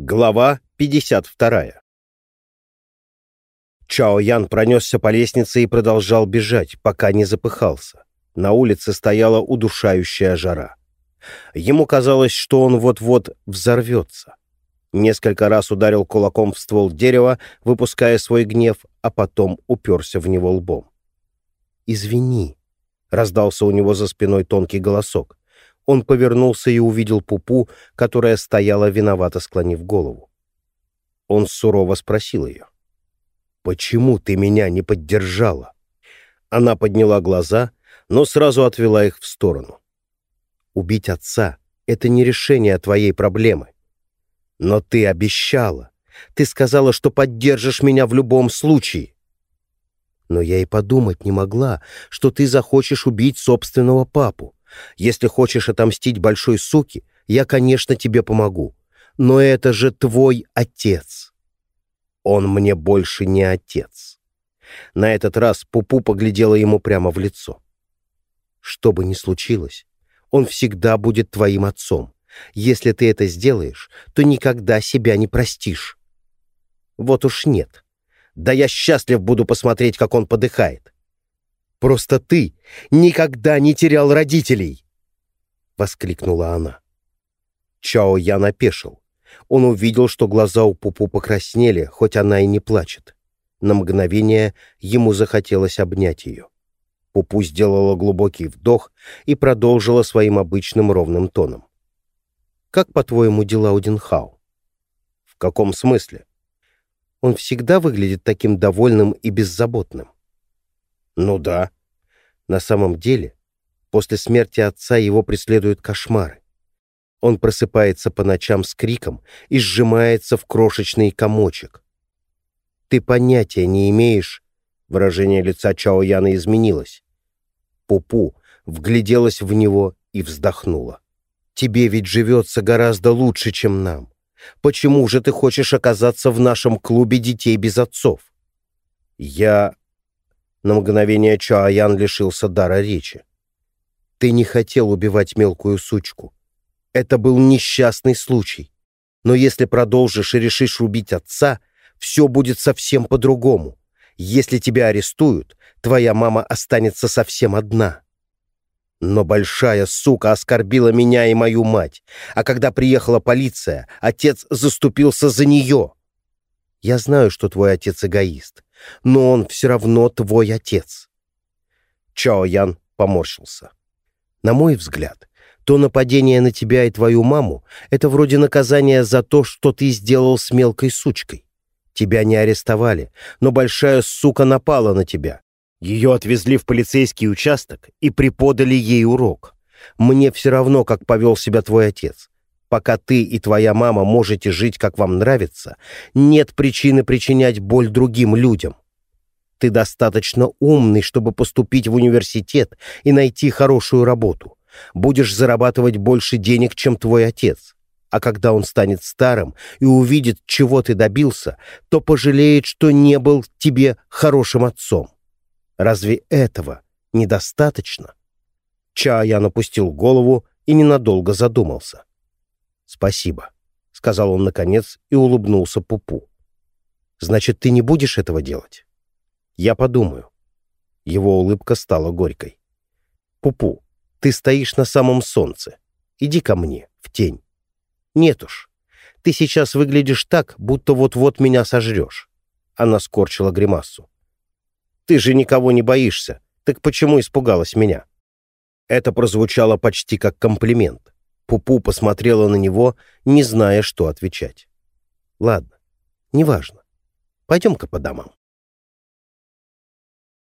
Глава 52 Чао Ян пронесся по лестнице и продолжал бежать, пока не запыхался. На улице стояла удушающая жара. Ему казалось, что он вот-вот взорвется. Несколько раз ударил кулаком в ствол дерева, выпуская свой гнев, а потом уперся в него лбом. «Извини», — раздался у него за спиной тонкий голосок. Он повернулся и увидел Пупу, которая стояла виновато, склонив голову. Он сурово спросил ее. «Почему ты меня не поддержала?» Она подняла глаза, но сразу отвела их в сторону. «Убить отца — это не решение твоей проблемы. Но ты обещала. Ты сказала, что поддержишь меня в любом случае. Но я и подумать не могла, что ты захочешь убить собственного папу. Если хочешь отомстить большой суке, я, конечно, тебе помогу. Но это же твой отец. Он мне больше не отец. На этот раз Пупу поглядела ему прямо в лицо. Что бы ни случилось, он всегда будет твоим отцом. Если ты это сделаешь, то никогда себя не простишь. Вот уж нет. Да я счастлив буду посмотреть, как он подыхает. Просто ты никогда не терял родителей!» — воскликнула она. Чао я напешил. Он увидел, что глаза у Пупу покраснели, хоть она и не плачет. На мгновение ему захотелось обнять ее. Пупу сделала глубокий вдох и продолжила своим обычным ровным тоном. «Как, по-твоему, дела у Динхау?» «В каком смысле?» «Он всегда выглядит таким довольным и беззаботным». Ну да. На самом деле, после смерти отца его преследуют кошмары. Он просыпается по ночам с криком и сжимается в крошечный комочек. Ты понятия не имеешь... Выражение лица Чао Яна изменилось. Пупу вгляделась в него и вздохнула. «Тебе ведь живется гораздо лучше, чем нам. Почему же ты хочешь оказаться в нашем клубе детей без отцов?» «Я...» На мгновение Чоаян лишился дара речи. «Ты не хотел убивать мелкую сучку. Это был несчастный случай. Но если продолжишь и решишь убить отца, все будет совсем по-другому. Если тебя арестуют, твоя мама останется совсем одна». Но большая сука оскорбила меня и мою мать, а когда приехала полиция, отец заступился за нее. Я знаю, что твой отец эгоист, но он все равно твой отец. Чао Ян поморщился. На мой взгляд, то нападение на тебя и твою маму — это вроде наказания за то, что ты сделал с мелкой сучкой. Тебя не арестовали, но большая сука напала на тебя. Ее отвезли в полицейский участок и преподали ей урок. Мне все равно, как повел себя твой отец. Пока ты и твоя мама можете жить, как вам нравится, нет причины причинять боль другим людям. Ты достаточно умный, чтобы поступить в университет и найти хорошую работу. Будешь зарабатывать больше денег, чем твой отец. А когда он станет старым и увидит, чего ты добился, то пожалеет, что не был тебе хорошим отцом. Разве этого недостаточно? Чаян опустил голову и ненадолго задумался. «Спасибо», — сказал он наконец и улыбнулся Пупу. «Значит, ты не будешь этого делать?» «Я подумаю». Его улыбка стала горькой. «Пупу, ты стоишь на самом солнце. Иди ко мне, в тень». «Нет уж. Ты сейчас выглядишь так, будто вот-вот меня сожрешь». Она скорчила гримасу. «Ты же никого не боишься. Так почему испугалась меня?» Это прозвучало почти как комплимент. Пупу посмотрела на него, не зная, что отвечать. «Ладно, неважно. Пойдем-ка по домам».